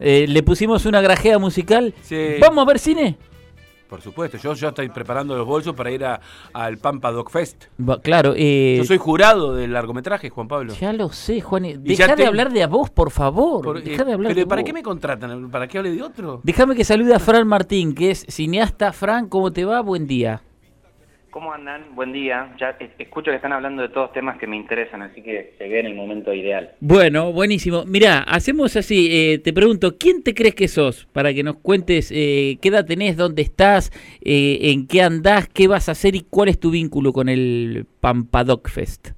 Eh, le pusimos una grajea musical. Sí. ¿Vamos a ver cine? Por supuesto, yo ya estoy preparando los bolsos para ir a- al Pampa Dog Fest. Claro, eh, Yo soy jurado del largometraje, Juan Pablo. ya lo sé, Juan. ya Deja de te- hablar de a vos, por favor. Por- eh, de hablar pero de ¿para vos. qué me contratan? ¿Para que hable de otro? Déjame que salude a Fran Martín, que es cineasta. Fran, ¿cómo te va? Buen día. ¿Cómo andan? Buen día. Ya es- escucho que están hablando de todos temas que me interesan, así que llegué en el momento ideal. Bueno, buenísimo. Mirá, hacemos así, eh, te pregunto, ¿quién te crees que sos? Para que nos cuentes eh, qué edad tenés, dónde estás, eh, en qué andás, qué vas a hacer y cuál es tu vínculo con el Pampadoc Fest.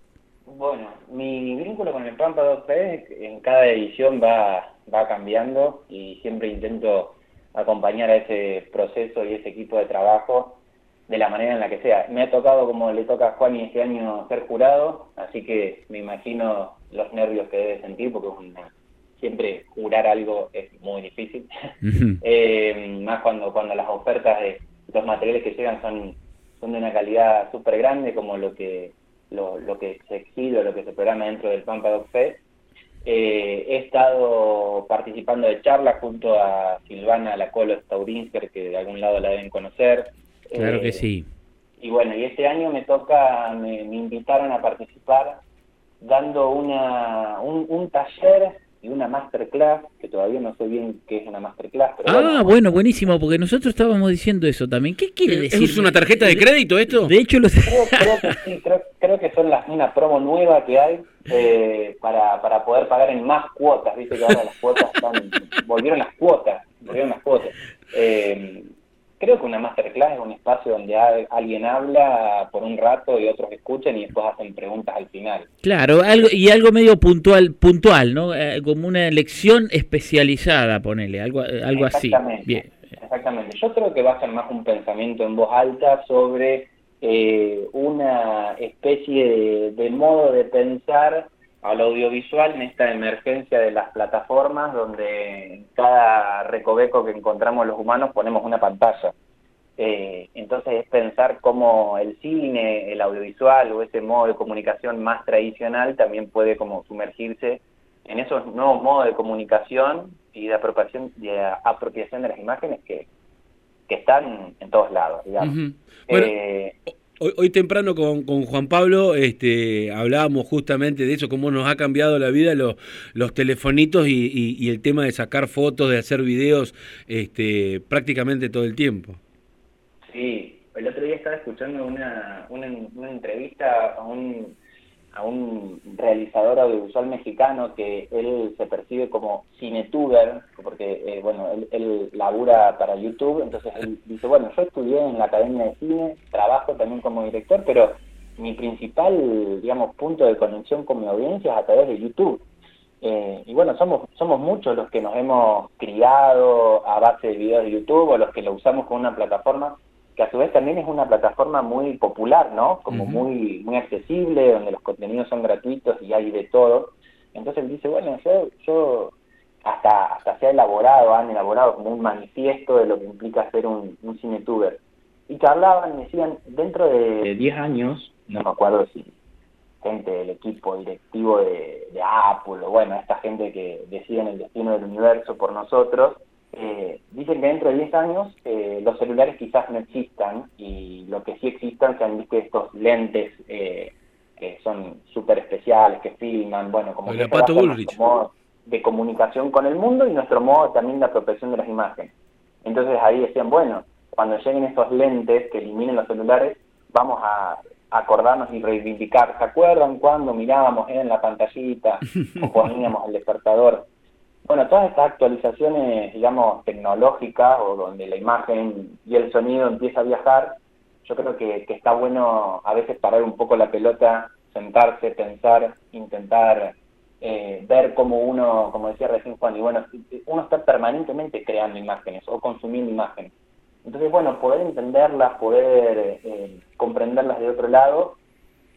Bueno, mi vínculo con el Pampa 2P en cada edición va, va cambiando y siempre intento acompañar a ese proceso y ese equipo de trabajo de la manera en la que sea. Me ha tocado, como le toca a Juan y este año, ser jurado, así que me imagino los nervios que debe sentir, porque siempre jurar algo es muy difícil. Eh, más cuando, cuando las ofertas de los materiales que llegan son, son de una calidad súper grande, como lo que, lo, lo que se exhibe o lo que se programa dentro del Pampa Dog Fest. Eh, he estado participando de charlas junto a Silvana Lacolo Staurinsker, que de algún lado la deben conocer. Claro Eh, que sí. y bueno, y este año me toca, me, me invitaron a participar dando una, un, un taller y una masterclass, que todavía no sé bien qué es una masterclass, pero Ah, bueno, bueno, buenísimo, porque nosotros estábamos diciendo eso también. ¿Qué quiere decir? ¿Es una tarjeta de crédito esto? De hecho, los... creo, creo que sí, creo, creo que son las, una promo nueva que hay eh, para, para poder pagar en más cuotas, viste que ahora las cuotas están, volvieron las cuotas, volvieron las cuotas. Eh, creo que una masterclass es un espacio donde alguien habla por un rato y otros escuchan y después hacen preguntas al final. Claro, algo, y algo medio puntual, puntual, ¿no? Eh, como una lección especializada, ponele, algo, eh, algo así. Exactamente. Bien. Exactamente. Yo creo que va a ser más un pensamiento en voz alta sobre eh, una especie de, de modo de pensar al audiovisual en esta emergencia de las plataformas donde en cada recoveco que encontramos los humanos ponemos una pantalla. Eh, entonces es pensar cómo el cine, el audiovisual o ese modo de comunicación más tradicional también puede como sumergirse en esos nuevos modos de comunicación y de apropiación de, apropiación de las imágenes que, que están en todos lados, digamos. Bueno, Eh, Hoy, hoy temprano con, con Juan Pablo este, hablábamos justamente de eso, cómo nos ha cambiado la vida los, los telefonitos y, y- y el tema de sacar fotos, de hacer videos este, prácticamente todo el tiempo. Sí, el otro día estaba escuchando una, una, una entrevista a un, a un realizador audiovisual mexicano que él se percibe como cinetuber, porque eh, bueno, él, él labura para YouTube, entonces él dice, bueno, yo estudié en la Academia de Cine, trabajo también como director, pero mi principal, digamos, punto de conexión con mi audiencia es a través de YouTube. Eh, y bueno, somos, somos muchos los que nos hemos criado a base de videos de YouTube o los que lo usamos como una plataforma que a su vez también es una plataforma muy popular, ¿no? Como muy muy accesible, donde los contenidos son gratuitos y hay de todo. Entonces él dice, bueno, yo, yo hasta, hasta se ha elaborado, han elaborado como un manifiesto de lo que implica ser un, un cinetuber. Y que hablaban y decían, dentro de 10 años, no me acuerdo si gente del equipo directivo de, de Apple, o bueno, esta gente que decide el destino del universo por nosotros, eh, dicen que dentro de 10 años eh, los celulares quizás no existan y lo que sí existan sean ¿viste, estos lentes eh, que son súper especiales, que filman, bueno, como que Pato modo de comunicación con el mundo y nuestro modo también de apropiación de las imágenes. Entonces ahí decían, bueno, cuando lleguen estos lentes que eliminen los celulares, vamos a acordarnos y reivindicar. ¿Se acuerdan cuando mirábamos en la pantallita o poníamos el despertador? Bueno, todas estas actualizaciones, digamos, tecnológicas o donde la imagen y el sonido empieza a viajar, yo creo que, está bueno a veces parar un poco la pelota, sentarse, pensar, intentar eh, ver cómo uno, como decía recién Juan, y bueno, uno está permanentemente creando imágenes o consumiendo imágenes. Entonces, bueno, poder entenderlas, poder eh, comprenderlas de otro lado,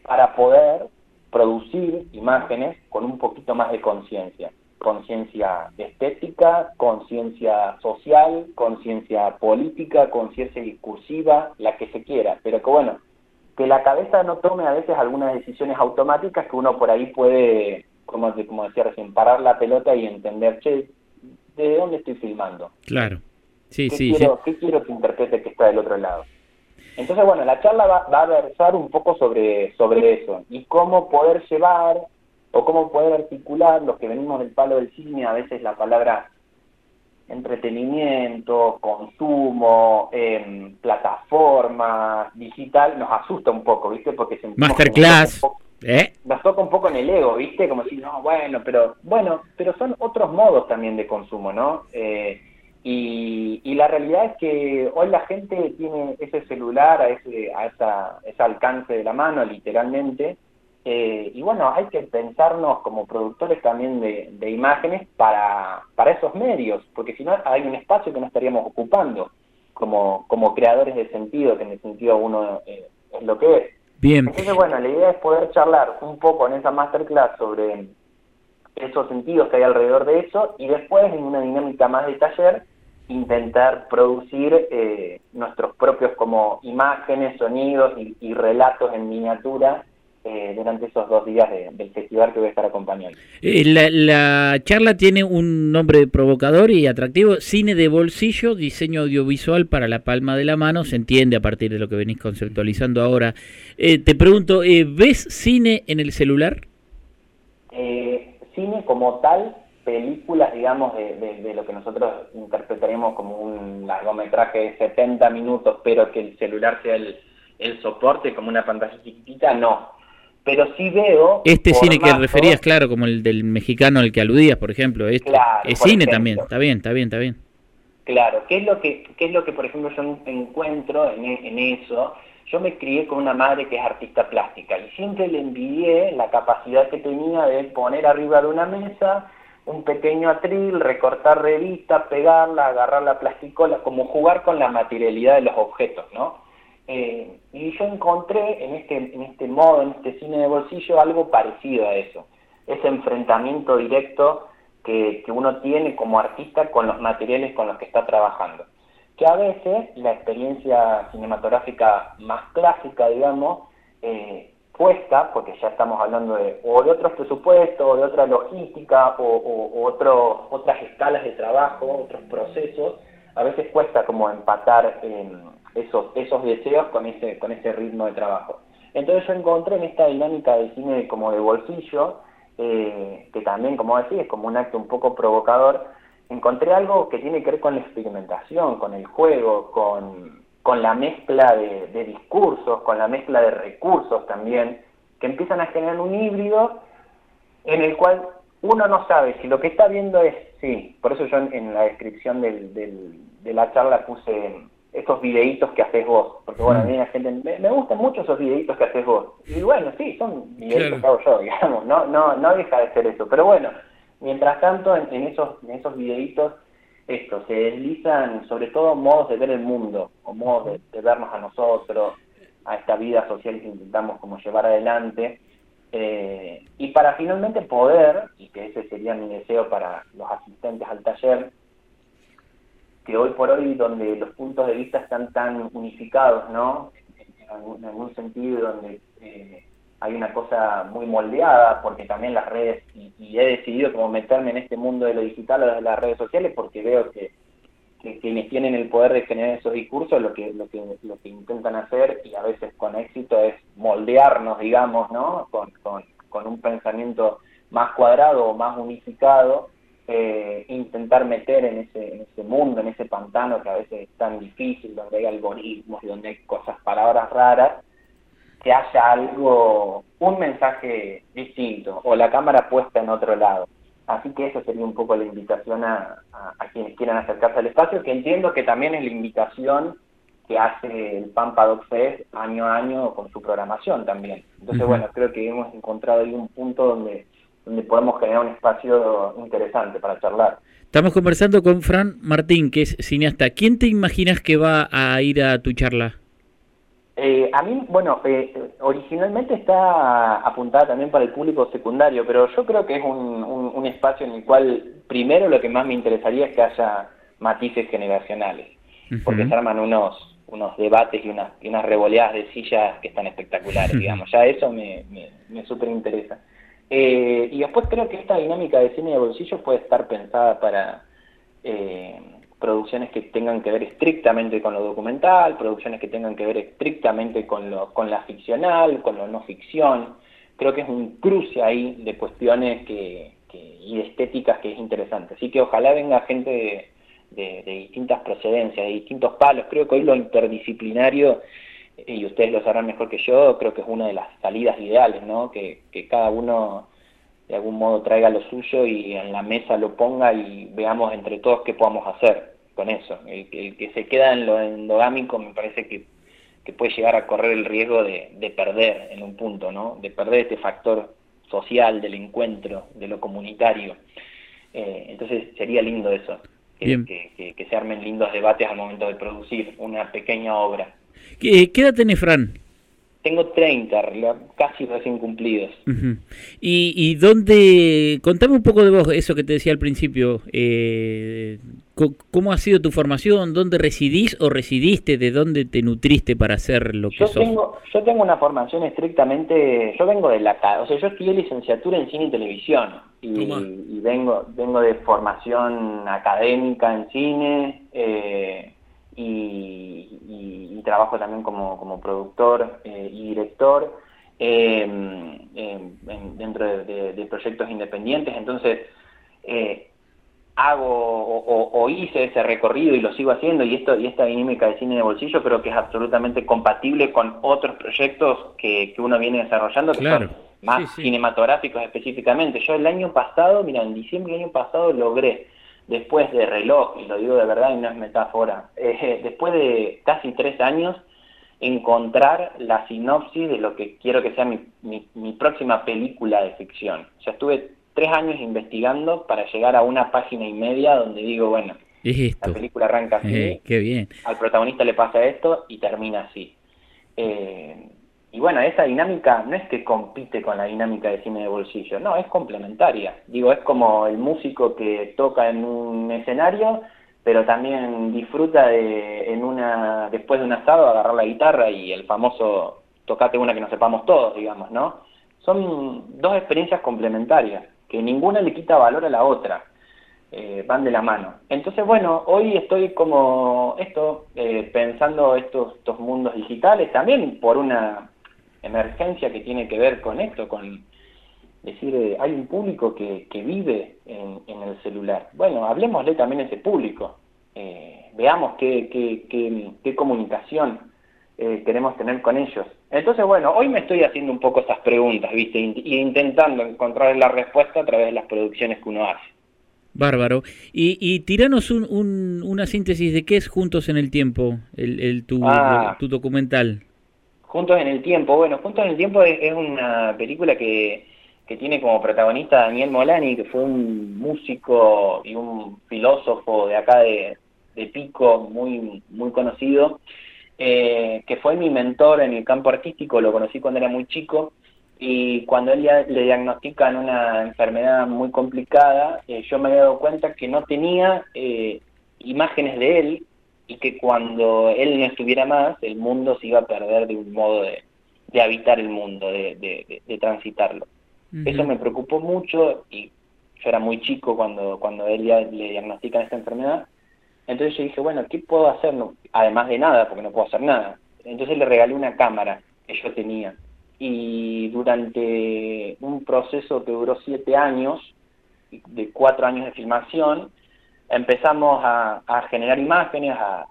para poder producir imágenes con un poquito más de conciencia. Conciencia estética, conciencia social, conciencia política, conciencia discursiva, la que se quiera. Pero que bueno, que la cabeza no tome a veces algunas decisiones automáticas que uno por ahí puede, como, como decía recién, parar la pelota y entender, che, de dónde estoy filmando. Claro, sí, ¿Qué sí. Quiero, ¿Qué quiero que interprete que está del otro lado? Entonces, bueno, la charla va, va, a versar un poco sobre, sobre eso y cómo poder llevar o cómo poder articular los que venimos del palo del cine, a veces la palabra entretenimiento, consumo, eh, plataforma, digital, nos asusta un poco, ¿viste? Porque se Masterclass. ¿Eh? Nos toca un poco en el ego, ¿viste? Como si, no, bueno, pero bueno, pero son otros modos también de consumo, ¿no? Eh, y, y, la realidad es que hoy la gente tiene ese celular a ese, a esa, ese alcance de la mano, literalmente, eh, y bueno, hay que pensarnos como productores también de, de, imágenes para, para esos medios, porque si no hay un espacio que no estaríamos ocupando como, como creadores de sentido, que en el sentido uno eh, es lo que es. Bien. Entonces, bueno, la idea es poder charlar un poco en esa masterclass sobre esos sentidos que hay alrededor de eso y después en una dinámica más de taller intentar producir eh, nuestros propios como imágenes, sonidos y, y relatos en miniatura eh, durante esos dos días de, del festival que voy a estar acompañando. Eh, la, la, charla tiene un nombre provocador y atractivo, cine de bolsillo, diseño audiovisual para la palma de la mano, se entiende a partir de lo que venís conceptualizando ahora. Eh, te pregunto, ¿ves cine en el celular? cine como tal, películas, digamos, de, de, de, lo que nosotros interpretaremos como un largometraje de 70 minutos, pero que el celular sea el, el soporte como una pantalla chiquitita, no pero sí veo... Este cine que referías, claro, como el del mexicano al que aludías, por ejemplo, este, claro, es cine ejemplo. también, está bien, está bien, está bien. Claro, ¿qué es lo que, qué es lo que por ejemplo, yo encuentro en, en eso? Yo me crié con una madre que es artista plástica y siempre le envidié la capacidad que tenía de poner arriba de una mesa un pequeño atril, recortar revista, pegarla, agarrar la plasticola, como jugar con la materialidad de los objetos, ¿no? Eh, y yo encontré en este, en este modo, en este cine de bolsillo, algo parecido a eso. Ese enfrentamiento directo que, que, uno tiene como artista con los materiales con los que está trabajando. Que a veces la experiencia cinematográfica más clásica, digamos, eh, cuesta, porque ya estamos hablando de o de otros presupuestos, o de otra logística, o, otro, otras escalas de trabajo, otros procesos, a veces cuesta como empatar en esos, esos deseos con ese, con ese ritmo de trabajo. Entonces yo encontré en esta dinámica de cine como de bolsillo, eh, que también, como decís, es como un acto un poco provocador, encontré algo que tiene que ver con la experimentación, con el juego, con, con la mezcla de, de discursos, con la mezcla de recursos también, que empiezan a generar un híbrido en el cual uno no sabe si lo que está viendo es, sí, por eso yo en, en la descripción del, del, de la charla puse esos videitos que haces vos. Porque bueno, a mí la gente, me, me, gustan mucho esos videitos que haces vos. Y bueno, sí, son videitos claro. que hago yo, digamos, no, no, no deja de ser eso. Pero bueno, mientras tanto, en, en esos, en esos videitos, esto, se deslizan sobre todo modos de ver el mundo, o modos de, de vernos a nosotros, a esta vida social que intentamos como llevar adelante. Eh, y para finalmente poder, y que ese sería mi deseo para los asistentes al taller, que hoy por hoy donde los puntos de vista están tan unificados, ¿no? En algún, en algún sentido, donde eh, hay una cosa muy moldeada, porque también las redes, y, he decidido como meterme en este mundo de lo digital o de las redes sociales, porque veo que, que quienes tienen el poder de generar esos discursos, lo que, lo que, lo que intentan hacer, y a veces con éxito, es moldearnos, digamos, ¿no? Con, con un pensamiento más cuadrado o más unificado, eh, intentar meter en ese, en ese mundo, en ese pantano que a veces es tan difícil, donde hay algoritmos y donde hay cosas, palabras raras, que haya algo, un mensaje distinto o la cámara puesta en otro lado. Así que eso sería un poco la invitación a, a, a quienes quieran acercarse al espacio, que entiendo que también es la invitación que hace el Pampa Dog Fest año a año con su programación también. Entonces, uh -huh. bueno, creo que hemos encontrado ahí un punto donde donde podemos generar un espacio interesante para charlar. Estamos conversando con Fran Martín, que es cineasta. ¿Quién te imaginas que va a ir a tu charla? Eh, a mí, bueno, eh, originalmente está apuntada también para el público secundario, pero yo creo que es un, un, un, espacio en el cual primero lo que más me interesaría es que haya matices generacionales, uh -huh. porque se arman unos unos debates y unas, y unas revoleadas de sillas que están espectaculares, digamos. Ya eso me, me, me súper interesa. Eh, y después creo que esta dinámica de cine de bolsillo puede estar pensada para, eh, producciones que tengan que ver estrictamente con lo documental, producciones que tengan que ver estrictamente con, lo, con la ficcional, con lo no ficción. Creo que es un cruce ahí de cuestiones que, y estéticas que es interesante. Así que ojalá venga gente de, distintas procedencias, de distintos palos. Creo que hoy lo interdisciplinario, y ustedes lo sabrán mejor que yo, creo que es una de las salidas ideales, ¿no? Que, que cada uno de algún modo traiga lo suyo y en la mesa lo ponga y veamos entre todos qué podamos hacer con eso. El, que se queda en lo endogámico me parece que, puede llegar a correr el riesgo de, perder en un punto, ¿no? De perder este factor social del encuentro, de lo comunitario. Eh, entonces sería lindo eso, que, que, se armen lindos debates al momento de producir una pequeña obra. ¿Qué, qué edad tenés, Fran? Tengo 30, casi recién cumplidos. ¿Y, ¿Y dónde? Contame un poco de vos, eso que te decía al principio. Eh, ¿Cómo ha sido tu formación? ¿Dónde residís o residiste? ¿De dónde te nutriste para hacer lo que yo Tengo, yo tengo una formación estrictamente... Yo vengo de la... O sea, yo estudié licenciatura en cine y televisión. Y, y vengo, vengo de formación académica en cine. Eh, y, trabajo también como, como productor eh, y director em, em, dentro de, proyectos independientes. Entonces, eh, hago o, hice ese recorrido y lo sigo haciendo y esto y esta dinámica de cine de bolsillo creo que es absolutamente compatible con otros proyectos que, que uno viene desarrollando que son más cinematográficos específicamente. Yo el año pasado, mira, en diciembre del año pasado logré después de reloj, y lo digo de verdad y no es metáfora, eh, después de casi tres años, encontrar la sinopsis de lo que quiero que sea mi, mi, próxima película de ficción. O sea, estuve tres años investigando para llegar a una página y media donde digo, bueno, la película arranca así, eh, qué bien. al protagonista le pasa esto y termina así. Eh, y bueno, esa dinámica no es que compite con la dinámica de cine de bolsillo, no, es complementaria. Digo, es como el músico que toca en un escenario, pero también disfruta de, en una, después de un asado, agarrar la guitarra y el famoso tocate una que no sepamos todos, digamos, ¿no? Son dos experiencias complementarias, que ninguna le quita valor a la otra. Eh, van de la mano. Entonces, bueno, hoy estoy como esto, eh, pensando estos, estos mundos digitales, también por una emergencia que tiene que ver con esto, con decir, eh, hay un público que, que vive en, el celular. Bueno, hablemosle también a ese público, eh, veamos qué, qué, qué, comunicación eh, queremos tener con ellos. Entonces, bueno, hoy me estoy haciendo un poco esas preguntas, ¿viste? Y intentando encontrar la respuesta a través de las producciones que uno hace. Bárbaro. Y, y tiranos un, una síntesis de qué es Juntos en el Tiempo, el, el tu, ah. tu documental. Juntos en el Tiempo. Bueno, Juntos en el Tiempo es, una película que, que, tiene como protagonista Daniel Molani, que fue un músico y un filósofo de acá de, Pico, muy, muy conocido, eh, que fue mi mentor en el campo artístico, lo conocí cuando era muy chico, y cuando él le diagnostican una enfermedad muy complicada, eh, yo me he dado cuenta que no tenía eh, imágenes de él y que cuando él no estuviera más, el mundo se iba a perder de un modo de, habitar el mundo, de, de, transitarlo. Eso me preocupó mucho y yo era muy chico cuando, cuando él ya le diagnostican esta enfermedad. Entonces yo dije, bueno, ¿qué puedo hacer? además de nada, porque no puedo hacer nada. Entonces le regalé una cámara que yo tenía. Y durante un proceso que duró siete años, de cuatro años de filmación, empezamos a, generar imágenes, a,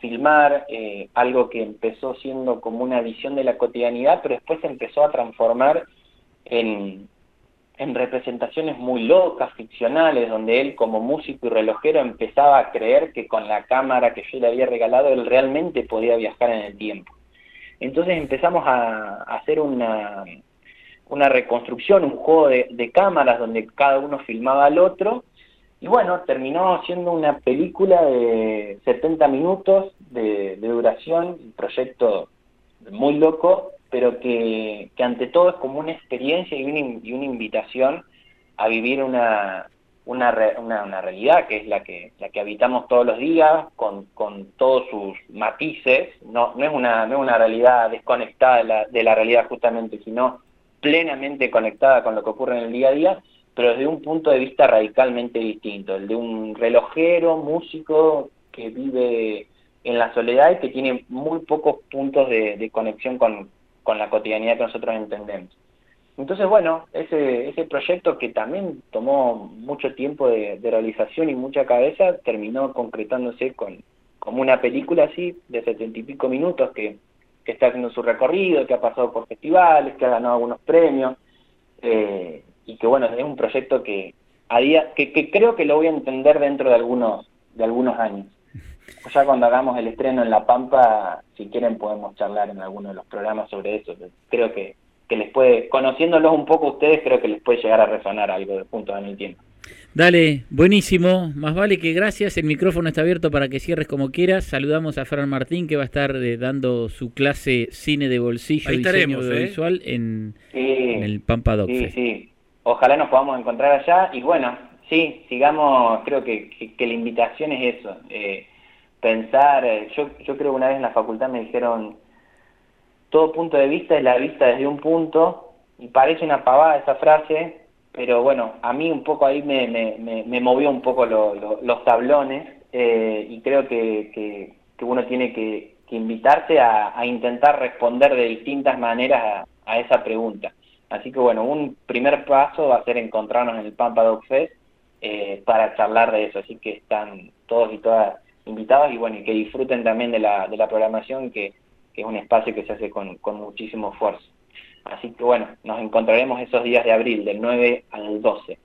filmar eh, algo que empezó siendo como una visión de la cotidianidad, pero después se empezó a transformar en, en representaciones muy locas, ficcionales, donde él como músico y relojero empezaba a creer que con la cámara que yo le había regalado él realmente podía viajar en el tiempo. Entonces empezamos a, hacer una, reconstrucción, un juego de, cámaras donde cada uno filmaba al otro y bueno, terminó siendo una película de 70 minutos de, duración, un proyecto muy loco, pero que, ante todo es como una experiencia y una, y una invitación a vivir una, una, una, realidad que es la que, la que habitamos todos los días, con, con todos sus matices, no, no, es una, no es una realidad desconectada de la, de la realidad justamente, sino plenamente conectada con lo que ocurre en el día a día, pero desde un punto de vista radicalmente distinto, el de un relojero, músico que vive en la soledad y que tiene muy pocos puntos de, conexión con, la cotidianidad que nosotros entendemos. Entonces, bueno, ese, ese proyecto que también tomó mucho tiempo de, realización y mucha cabeza, terminó concretándose con como una película así de setenta y pico minutos que, que, está haciendo su recorrido, que ha pasado por festivales, que ha ganado algunos premios, eh, y que bueno, es un proyecto que a día, que, que creo que lo voy a entender dentro de algunos, de algunos años. Ya cuando hagamos el estreno en La Pampa, si quieren podemos charlar en alguno de los programas sobre eso. Creo que, que les puede, conociéndolos un poco ustedes, creo que les puede llegar a resonar algo de punto en el tiempo. Dale, buenísimo. Más vale que gracias. El micrófono está abierto para que cierres como quieras. Saludamos a Fran Martín que va a estar eh, dando su clase cine de bolsillo y diseño ¿eh? visual en, el Pampa Doc Sí, sí. Ojalá nos podamos encontrar allá. Y bueno, sí, sigamos. Creo que, que, la invitación es eso. Eh, pensar. Yo, yo creo que una vez en la facultad me dijeron: todo punto de vista es la vista desde un punto. Y parece una pavada esa frase, pero bueno, a mí un poco ahí me, me, me, movió un poco los tablones eh, y creo que, que, uno tiene que, que invitarse a, a, intentar responder de distintas maneras a, esa pregunta. Así que bueno, un primer paso va a ser encontrarnos en el Pampa Dog Fest eh, para charlar de eso, así que están todos y todas invitados y bueno, y que disfruten también de la, de la programación que, que es un espacio que se hace con, con muchísimo esfuerzo. Así que bueno, nos encontraremos esos días de abril, del 9 al 12.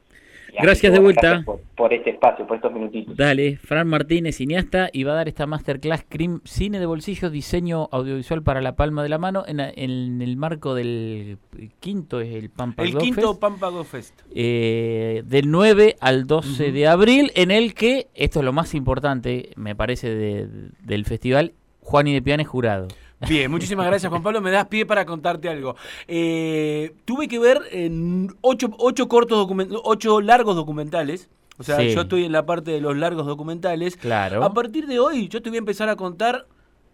Gracias de vuelta. Por, este espacio, por estos minutitos. Dale, Fran Martínez, cineasta, y va a dar esta masterclass Crim, Cine de Bolsillo, Diseño Audiovisual para la Palma de la Mano, en, el marco del quinto, es el Pampa El quinto Pampa Go Fest. Eh, del 9 al 12 de abril, en el que, esto es lo más importante, me parece, del festival, Juan y de Piane jurado. Bien, muchísimas gracias Juan Pablo. Me das pie para contarte algo. Eh, tuve que ver en ocho, ocho cortos ocho largos documentales. O sea, yo estoy en la parte de los largos documentales. Claro. A partir de hoy, yo te voy a empezar a contar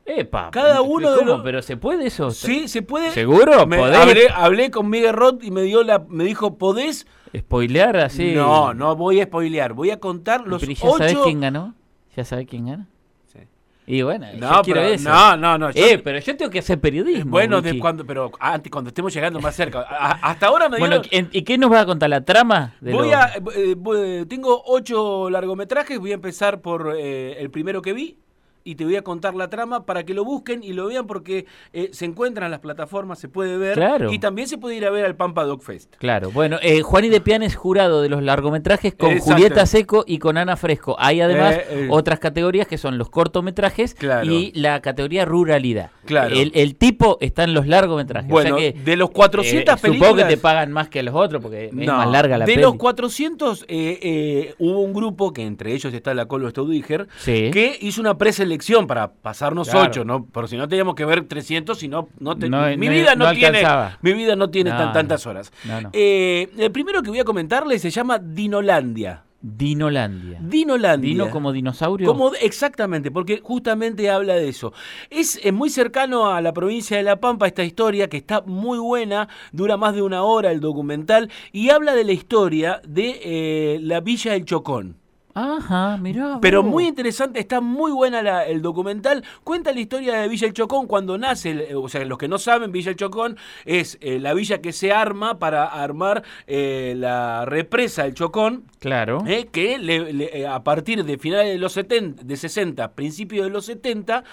Epa, cada uno de los... ¿Pero se puede eso? Sí, se puede. ¿Seguro? Me, hablé, hablé, con Miguel Roth y me dio la, me dijo, ¿podés? ¿Spoilear así? No, no voy a spoilear. Voy a contar los ¿Pero ya sabes quién ganó? ¿Ya sabes quién gana? Y bueno, no, yo quiero eso. No, no, no. eh, pero yo tengo que hacer periodismo. Bueno, de cuando, pero antes, cuando estemos llegando más cerca. hasta ahora me Bueno, ¿y qué nos va a contar la trama? voy a, eh, eh, tengo ocho largometrajes. Voy a empezar por eh, el primero que vi, y te voy a contar la trama para que lo busquen y lo vean porque eh, se encuentran en las plataformas, se puede ver y también se puede ir a ver al Pampa Dog Fest. Claro, bueno, eh, Juan y de Pian es jurado de los largometrajes con Julieta Seco y con Ana Fresco. Hay además eh, otras categorías que son los cortometrajes y la categoría ruralidad. Claro. El, tipo está en los largometrajes. Bueno, de los 400 películas... Supongo que te pagan más que los otros porque es más larga la De los 400 hubo un grupo, que entre ellos está la Colvo Staudiger, que hizo una preselección para pasarnos ocho, ¿no? Por si no teníamos que ver 300, si no, no, mi, vida no, tiene, mi vida no tiene tantas horas. Eh, el primero que voy a comentarle se llama Dinolandia. Dinolandia. Dinolandia. Dino como dinosaurio. Como, exactamente, porque justamente habla de eso. Es, muy cercano a la provincia de La Pampa esta historia, que está muy buena, dura más de una hora el documental, y habla de la historia de eh, la Villa del Chocón. Ajá, mirá. Pero muy interesante, está muy buena el documental. Cuenta la historia de Villa El Chocón cuando nace, o sea, los que no saben, Villa El Chocón es eh, la villa que se arma para armar eh, la represa El Chocón. Claro. Eh, que a partir de finales de los 70, de 60, principios de los 70,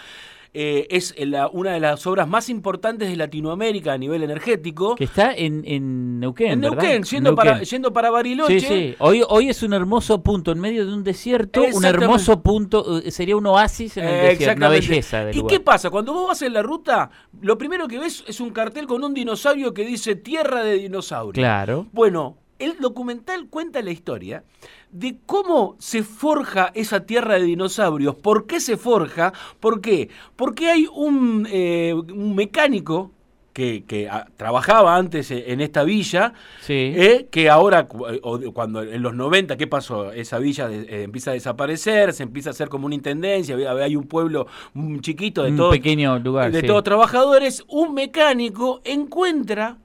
eh, es una de las obras más importantes de Latinoamérica a nivel energético. Que está en, en Neuquén. En Neuquén, yendo, Para, yendo para Bariloche. Sí, sí. Hoy, hoy es un hermoso punto en medio de un desierto, un hermoso punto, eh, sería un oasis en el desierto, una belleza. ¿Y qué pasa? Cuando vos vas en la ruta, lo primero que ves es un cartel con un dinosaurio que dice Tierra de Dinosaurios. Claro. Bueno, el documental cuenta la historia de cómo se forja esa tierra de dinosaurios. ¿Por qué se forja? ¿Por qué? Porque hay un, eh, mecánico que, ah, trabajaba antes e, en esta villa, eh, que ahora, cuando en los 90, ¿qué pasó? Esa villa eh, empieza a desaparecer, se empieza a hacer como una intendencia, hay un pueblo chiquito de un pequeño lugar, de todos trabajadores, un mecánico encuentra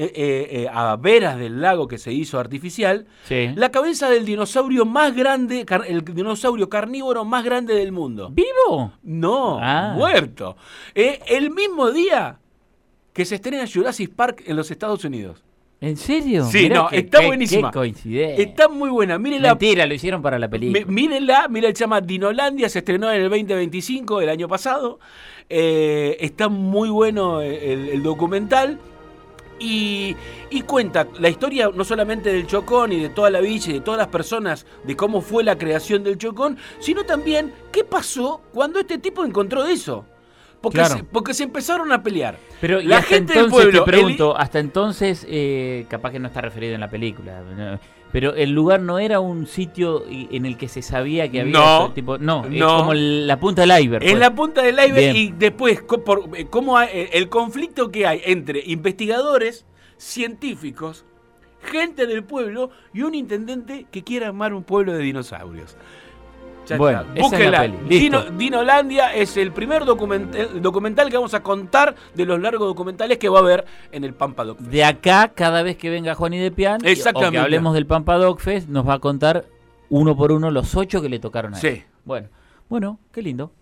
eh, eh, a veras del lago que se hizo artificial, la cabeza del dinosaurio más grande, el dinosaurio carnívoro más grande del mundo. ¿Vivo? No, ah. muerto. el mismo día que se estrena Jurassic Park en los Estados Unidos. ¿En serio? Sí, no, está buenísima. Está muy buena. Mírenla. Mentira, lo hicieron para la película. mírenla, mira, se llama Dinolandia, se estrenó en el 2025, el año pasado. está muy bueno el documental. Y, cuenta la historia no solamente del Chocón y de toda la villa y de todas las personas de cómo fue la creación del Chocón, sino también qué pasó cuando este tipo encontró eso. Porque, se, porque se empezaron a pelear. Pero la gente del pueblo, te pregunto, hasta entonces, eh, capaz que no está referido en la película. Pero el lugar no era un sitio en el que se sabía que había no, tipo, no, es como la punta del iceberg. Es pues. la punta del iceberg y después eh, cómo eh, el conflicto que hay entre investigadores, científicos, gente del pueblo y un intendente que quiere armar un pueblo de dinosaurios bueno, búsquenla. Dino, Dinolandia es el primer documental, documental, que vamos a contar de los largos documentales que va a haber en el Pampa Dog De acá, cada vez que venga Juan y de Pian, o que hablemos del Pampa Dog Fest, nos va a contar uno por uno los ocho que le tocaron a él. Sí. Bueno, bueno, qué lindo.